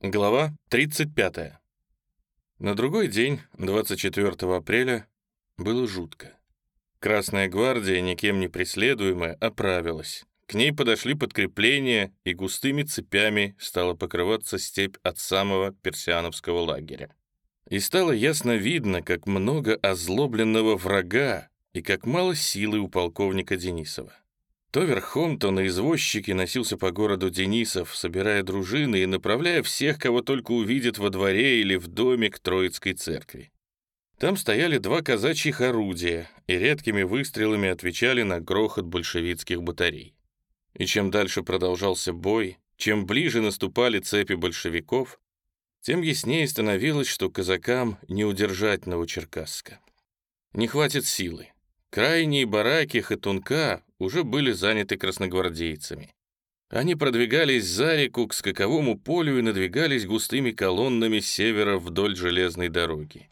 Глава 35. На другой день, 24 апреля, было жутко. Красная гвардия, никем не преследуемая, оправилась. К ней подошли подкрепления, и густыми цепями стала покрываться степь от самого персиановского лагеря. И стало ясно видно, как много озлобленного врага и как мало силы у полковника Денисова. То верхом, то на извозчике носился по городу Денисов, собирая дружины и направляя всех, кого только увидит во дворе или в доме к Троицкой церкви. Там стояли два казачьих орудия и редкими выстрелами отвечали на грохот большевистских батарей. И чем дальше продолжался бой, чем ближе наступали цепи большевиков, тем яснее становилось, что казакам не удержать Новочеркасска. Не хватит силы. Крайние бараки Хатунка уже были заняты красногвардейцами. Они продвигались за реку к скаковому полю и надвигались густыми колоннами севера вдоль железной дороги.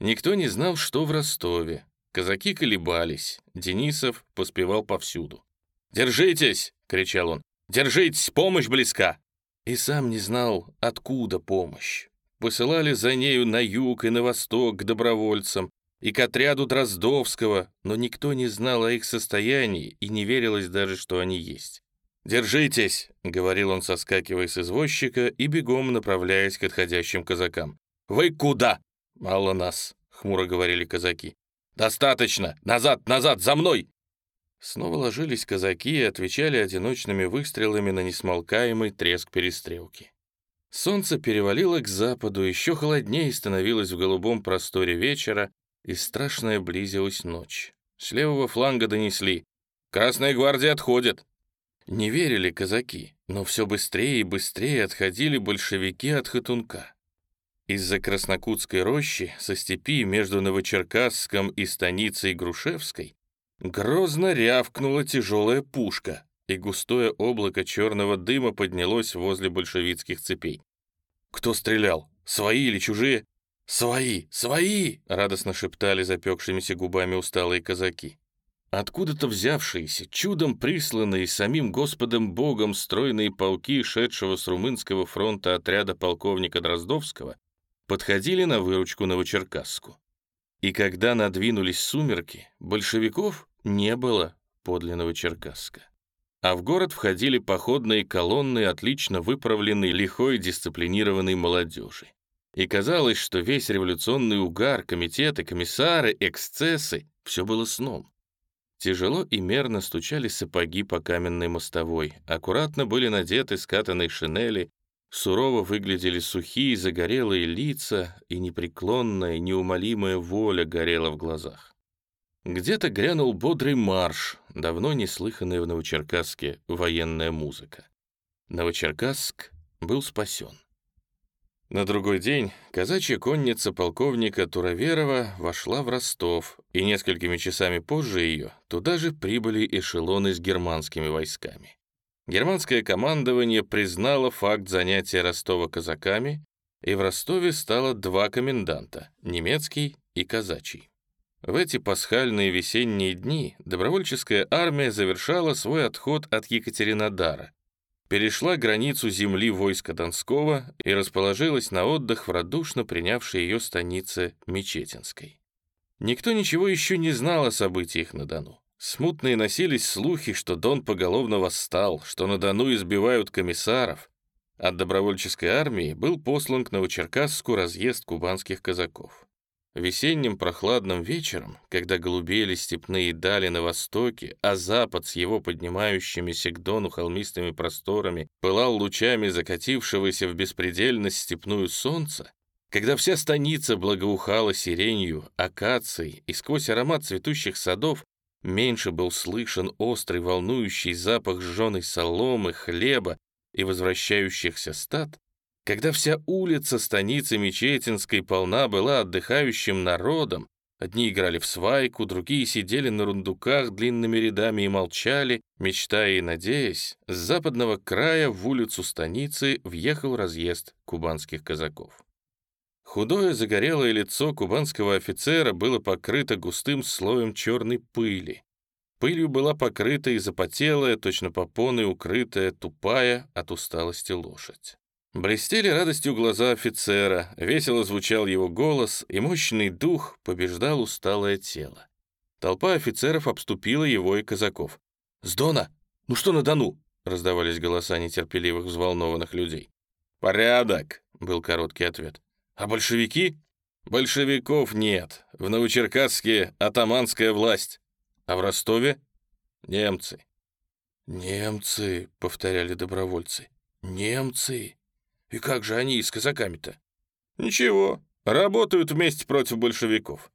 Никто не знал, что в Ростове. Казаки колебались. Денисов поспевал повсюду. «Держитесь!» — кричал он. «Держитесь! Помощь близка!» И сам не знал, откуда помощь. Посылали за нею на юг и на восток к добровольцам, и к отряду Дроздовского, но никто не знал о их состоянии и не верилось даже, что они есть. «Держитесь!» — говорил он, соскакивая с извозчика и бегом направляясь к отходящим казакам. «Вы куда?» «Мало нас», — хмуро говорили казаки. «Достаточно! Назад, назад, за мной!» Снова ложились казаки и отвечали одиночными выстрелами на несмолкаемый треск перестрелки. Солнце перевалило к западу, еще холоднее становилось в голубом просторе вечера, и страшная близилась ночь. С левого фланга донесли «Красная гвардия отходит!» Не верили казаки, но все быстрее и быстрее отходили большевики от Хатунка. Из-за Краснокутской рощи, со степи между Новочеркасском и станицей Грушевской, грозно рявкнула тяжелая пушка, и густое облако черного дыма поднялось возле большевицких цепей. Кто стрелял? Свои или чужие? «Свои! Свои!» — радостно шептали запекшимися губами усталые казаки. Откуда-то взявшиеся, чудом присланные самим Господом Богом стройные полки шедшего с румынского фронта отряда полковника Дроздовского подходили на выручку Новочеркасску. И когда надвинулись сумерки, большевиков не было подле Новочеркасска. А в город входили походные колонны отлично выправленной, лихой, дисциплинированной молодежи. И казалось, что весь революционный угар, комитеты, комиссары, эксцессы — все было сном. Тяжело и мерно стучали сапоги по каменной мостовой, аккуратно были надеты скатанные шинели, сурово выглядели сухие загорелые лица, и непреклонная, неумолимая воля горела в глазах. Где-то грянул бодрый марш, давно не слыханная в Новочеркасске военная музыка. Новочеркасск был спасен. На другой день казачья конница полковника Туроверова вошла в Ростов, и несколькими часами позже ее туда же прибыли эшелоны с германскими войсками. Германское командование признало факт занятия Ростова казаками, и в Ростове стало два коменданта — немецкий и казачий. В эти пасхальные весенние дни добровольческая армия завершала свой отход от Екатеринодара, перешла границу земли войска Донского и расположилась на отдых в радушно принявшей ее станице Мечетинской. Никто ничего еще не знал о событиях на Дону. Смутные носились слухи, что Дон поголовно восстал, что на Дону избивают комиссаров. От добровольческой армии был послан к Новочеркасску разъезд кубанских казаков. Весенним прохладным вечером, когда голубели степные дали на востоке, а запад с его поднимающимися к дону холмистыми просторами пылал лучами закатившегося в беспредельность степную солнца, когда вся станица благоухала сиренью, акацией, и сквозь аромат цветущих садов меньше был слышен острый волнующий запах сжженной соломы, хлеба и возвращающихся стад, когда вся улица станицы Мечетинской полна была отдыхающим народом, одни играли в свайку, другие сидели на рундуках длинными рядами и молчали, мечтая и надеясь, с западного края в улицу станицы въехал разъезд кубанских казаков. Худое загорелое лицо кубанского офицера было покрыто густым слоем черной пыли. Пылью была покрыта и запотелая, точно попоной укрытая, тупая от усталости лошадь. Блестели радостью глаза офицера, весело звучал его голос, и мощный дух побеждал усталое тело. Толпа офицеров обступила его и казаков. «С Дона! Ну что на Дону?» — раздавались голоса нетерпеливых, взволнованных людей. «Порядок!» — был короткий ответ. «А большевики?» «Большевиков нет. В Новочеркасске атаманская власть. А в Ростове — немцы». «Немцы», — повторяли добровольцы. «Немцы». И как же они с казаками-то? Ничего, работают вместе против большевиков.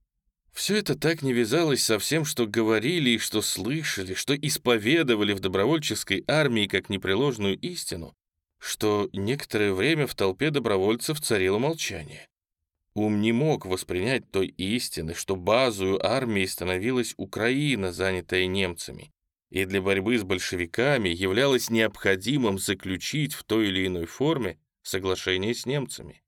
Все это так не вязалось со всем, что говорили и что слышали, что исповедовали в добровольческой армии как непреложную истину, что некоторое время в толпе добровольцев царило молчание. Ум не мог воспринять той истины, что базою армии становилась Украина, занятая немцами, и для борьбы с большевиками являлось необходимым заключить в той или иной форме соглашение с немцами.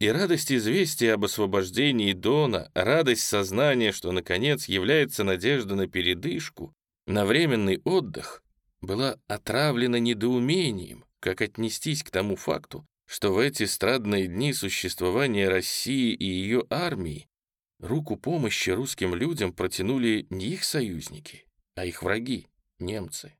И радость известия об освобождении Дона, радость сознания, что, наконец, является надежда на передышку, на временный отдых, была отравлена недоумением, как отнестись к тому факту, что в эти страдные дни существования России и ее армии руку помощи русским людям протянули не их союзники, а их враги, немцы.